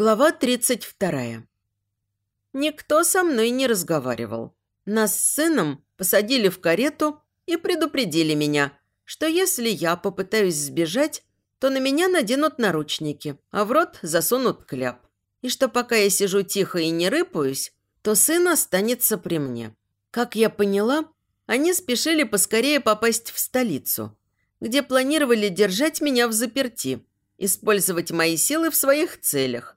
Глава 32. Никто со мной не разговаривал. Нас с сыном посадили в карету и предупредили меня, что если я попытаюсь сбежать, то на меня наденут наручники, а в рот засунут кляп. И что пока я сижу тихо и не рыпаюсь, то сын останется при мне. Как я поняла, они спешили поскорее попасть в столицу, где планировали держать меня в заперти, использовать мои силы в своих целях,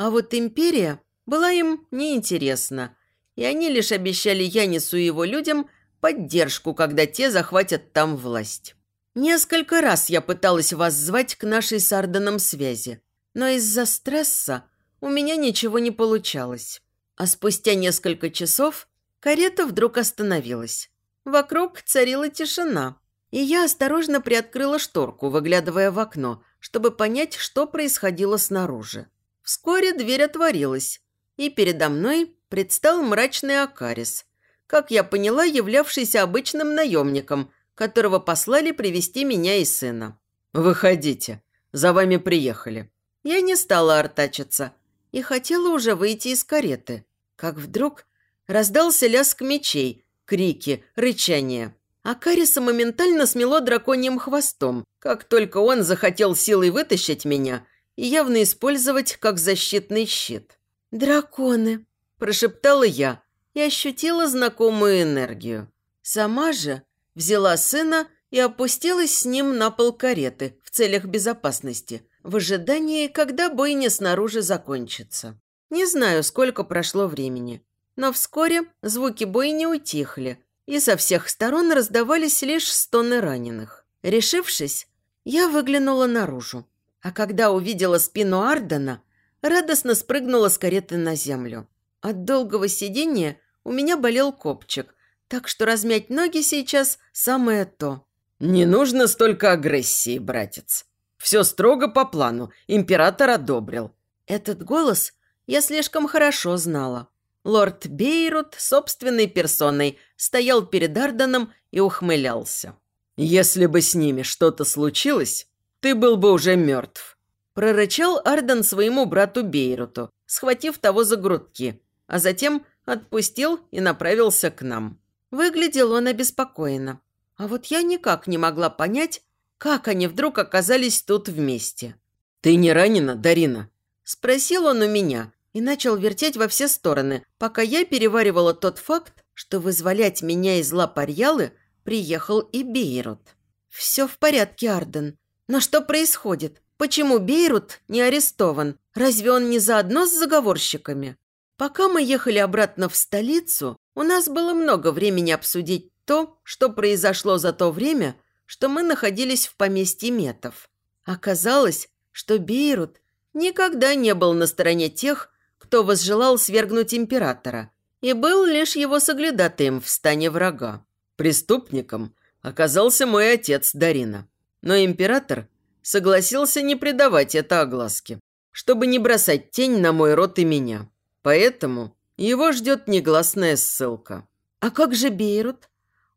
а вот империя была им неинтересна, и они лишь обещали Янису и его людям поддержку, когда те захватят там власть. Несколько раз я пыталась вас звать к нашей с Арденом связи, но из-за стресса у меня ничего не получалось. А спустя несколько часов карета вдруг остановилась. Вокруг царила тишина, и я осторожно приоткрыла шторку, выглядывая в окно, чтобы понять, что происходило снаружи. Вскоре дверь отворилась, и передо мной предстал мрачный Акарис, как я поняла, являвшийся обычным наемником, которого послали привести меня и сына. «Выходите, за вами приехали». Я не стала артачиться и хотела уже выйти из кареты, как вдруг раздался лязг мечей, крики, рычание. Акариса моментально смело драконьим хвостом, как только он захотел силой вытащить меня и явно использовать как защитный щит. «Драконы!» – прошептала я и ощутила знакомую энергию. Сама же взяла сына и опустилась с ним на пол кареты в целях безопасности, в ожидании, когда бойня снаружи закончится. Не знаю, сколько прошло времени, но вскоре звуки бойни утихли, и со всех сторон раздавались лишь стоны раненых. Решившись, я выглянула наружу а когда увидела спину Ардена, радостно спрыгнула с кареты на землю. От долгого сидения у меня болел копчик, так что размять ноги сейчас самое то. «Не нужно столько агрессии, братец. Все строго по плану, император одобрил». Этот голос я слишком хорошо знала. Лорд Бейрут собственной персоной стоял перед Арденом и ухмылялся. «Если бы с ними что-то случилось, ты был бы уже мертв», – прорычал Арден своему брату Бейруту, схватив того за грудки, а затем отпустил и направился к нам. Выглядел он обеспокоенно. А вот я никак не могла понять, как они вдруг оказались тут вместе. «Ты не ранена, Дарина?» – спросил он у меня и начал вертеть во все стороны, пока я переваривала тот факт, что вызволять меня из лап Арьялы приехал и Бейрут. «Все в порядке, Арден. Но что происходит? Почему Бейрут не арестован? Разве он не заодно с заговорщиками? Пока мы ехали обратно в столицу, у нас было много времени обсудить то, что произошло за то время, что мы находились в поместье Метов. Оказалось, что Бейрут никогда не был на стороне тех, кто возжелал свергнуть императора, и был лишь его соглядатаем в стане врага. Преступником оказался мой отец Дарина. Но император согласился не придавать это огласке, чтобы не бросать тень на мой род и меня. Поэтому его ждет негласная ссылка. «А как же Бейрут?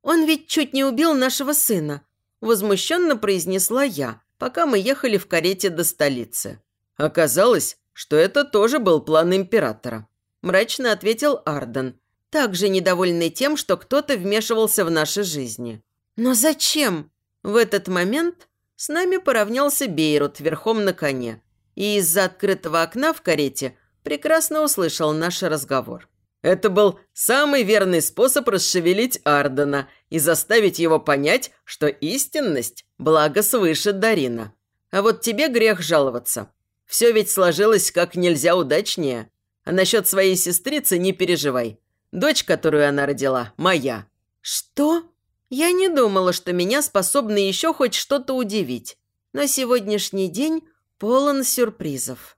Он ведь чуть не убил нашего сына», возмущенно произнесла я, пока мы ехали в карете до столицы. Оказалось, что это тоже был план императора. Мрачно ответил Арден, также недовольный тем, что кто-то вмешивался в наши жизни. «Но зачем?» В этот момент с нами поравнялся Бейрут верхом на коне и из-за открытого окна в карете прекрасно услышал наш разговор. Это был самый верный способ расшевелить Ардена и заставить его понять, что истинность – благо свыше Дарина. А вот тебе грех жаловаться. Все ведь сложилось как нельзя удачнее. А насчет своей сестрицы не переживай. Дочь, которую она родила, моя. «Что?» Я не думала, что меня способны еще хоть что-то удивить. Но сегодняшний день полон сюрпризов.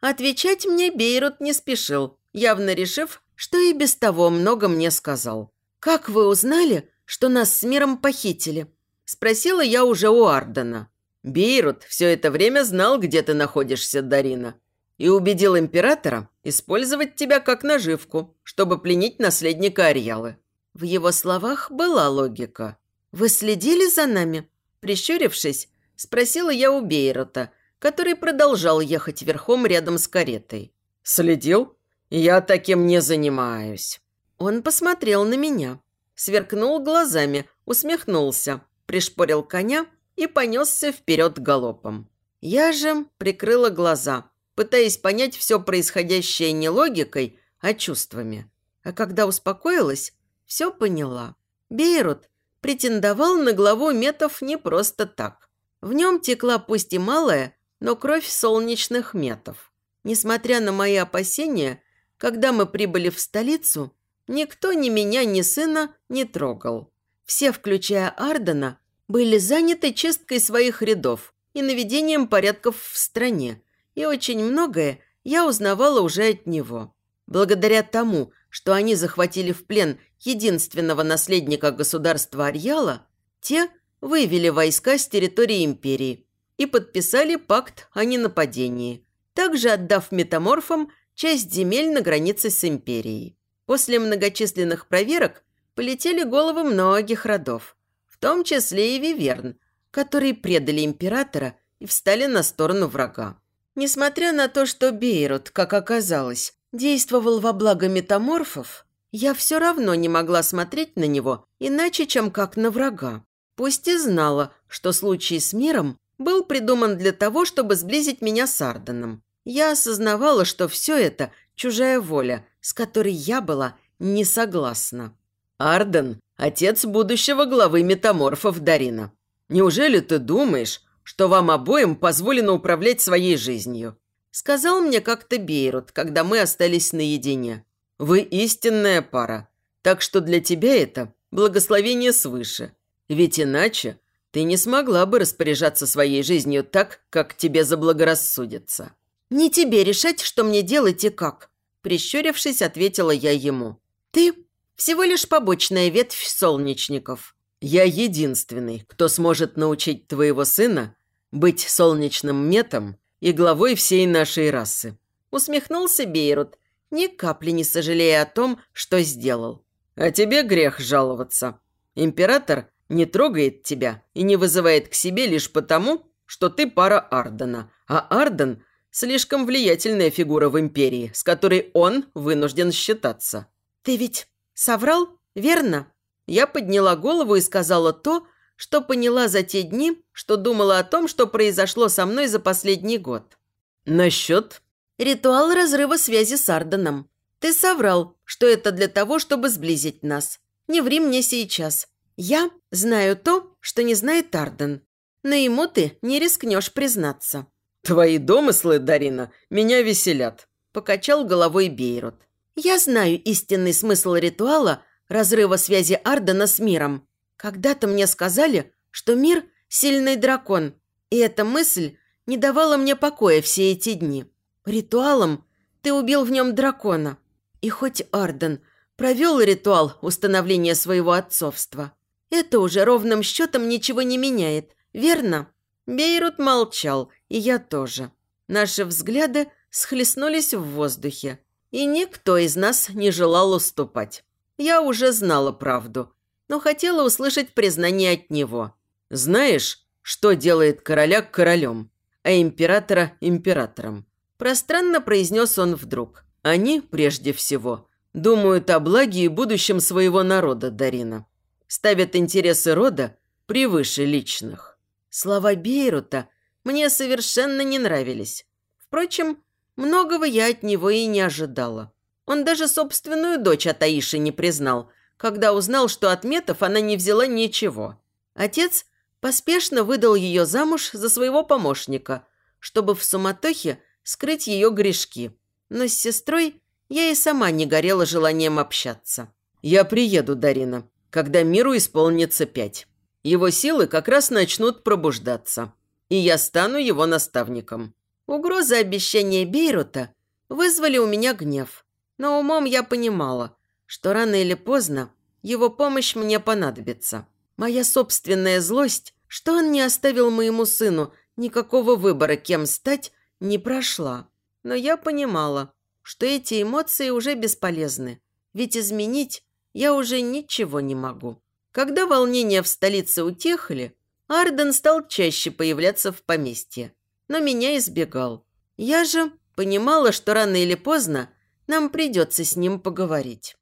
Отвечать мне Бейрут не спешил, явно решив, что и без того много мне сказал. «Как вы узнали, что нас с миром похитили?» Спросила я уже у Ардена. «Бейрут все это время знал, где ты находишься, Дарина, и убедил императора использовать тебя как наживку, чтобы пленить наследника Ариалы. В его словах была логика. «Вы следили за нами?» Прищурившись, спросила я у Бейрота, который продолжал ехать верхом рядом с каретой. «Следил? Я таким не занимаюсь». Он посмотрел на меня, сверкнул глазами, усмехнулся, пришпорил коня и понесся вперед галопом. Я же прикрыла глаза, пытаясь понять все происходящее не логикой, а чувствами. А когда успокоилась, все поняла. Бейрут претендовал на главу метов не просто так. В нем текла пусть и малая, но кровь солнечных метов. Несмотря на мои опасения, когда мы прибыли в столицу, никто ни меня, ни сына не трогал. Все, включая Ардена, были заняты чисткой своих рядов и наведением порядков в стране, и очень многое я узнавала уже от него. Благодаря тому, что они захватили в плен единственного наследника государства Арьяла, те вывели войска с территории империи и подписали пакт о ненападении, также отдав метаморфам часть земель на границе с империей. После многочисленных проверок полетели головы многих родов, в том числе и Виверн, которые предали императора и встали на сторону врага. Несмотря на то, что Бейрут, как оказалось, действовал во благо метаморфов, я все равно не могла смотреть на него иначе, чем как на врага. Пусть и знала, что случай с миром был придуман для того, чтобы сблизить меня с Арденом. Я осознавала, что все это – чужая воля, с которой я была не согласна. «Арден – отец будущего главы метаморфов Дарина. Неужели ты думаешь, что вам обоим позволено управлять своей жизнью?» Сказал мне как-то Бейрут, когда мы остались наедине. «Вы истинная пара, так что для тебя это благословение свыше. Ведь иначе ты не смогла бы распоряжаться своей жизнью так, как тебе заблагорассудится». «Не тебе решать, что мне делать и как», – прищурившись, ответила я ему. «Ты всего лишь побочная ветвь солнечников». «Я единственный, кто сможет научить твоего сына быть солнечным метом и главой всей нашей расы». Усмехнулся Бейрут, ни капли не сожалея о том, что сделал. «А тебе грех жаловаться. Император не трогает тебя и не вызывает к себе лишь потому, что ты пара Ардена, а Арден – слишком влиятельная фигура в империи, с которой он вынужден считаться». «Ты ведь соврал, верно?» Я подняла голову и сказала то, что поняла за те дни, что думала о том, что произошло со мной за последний год. Насчет? Ритуал разрыва связи с Арденом. Ты соврал, что это для того, чтобы сблизить нас. Не ври мне сейчас. Я знаю то, что не знает Арден. Но ему ты не рискнешь признаться. Твои домыслы, Дарина, меня веселят. Покачал головой Бейрут. Я знаю истинный смысл ритуала разрыва связи Ардена с миром. Когда-то мне сказали, что мир – сильный дракон, и эта мысль не давала мне покоя все эти дни. Ритуалом ты убил в нем дракона. И хоть Арден провел ритуал установления своего отцовства, это уже ровным счетом ничего не меняет, верно? Бейрут молчал, и я тоже. Наши взгляды схлестнулись в воздухе, и никто из нас не желал уступать. Я уже знала правду, но хотела услышать признание от него. «Знаешь, что делает короля королем, а императора императором?» Пространно произнес он вдруг. «Они, прежде всего, думают о благе и будущем своего народа, Дарина. Ставят интересы рода превыше личных». Слова Бейрута мне совершенно не нравились. Впрочем, многого я от него и не ожидала. Он даже собственную дочь от Аиши не признал – когда узнал, что от метов она не взяла ничего. Отец поспешно выдал ее замуж за своего помощника, чтобы в суматохе скрыть ее грешки. Но с сестрой я и сама не горела желанием общаться. «Я приеду, Дарина, когда миру исполнится пять. Его силы как раз начнут пробуждаться, и я стану его наставником». Угрозы обещания Бейрута вызвали у меня гнев. Но умом я понимала, что рано или поздно его помощь мне понадобится. Моя собственная злость, что он не оставил моему сыну никакого выбора, кем стать, не прошла. Но я понимала, что эти эмоции уже бесполезны, ведь изменить я уже ничего не могу. Когда волнения в столице утихли, Арден стал чаще появляться в поместье. но меня избегал. Я же понимала, что рано или поздно нам придется с ним поговорить.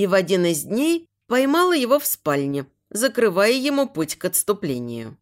И в один из дней поймала его в спальне, закрывая ему путь к отступлению.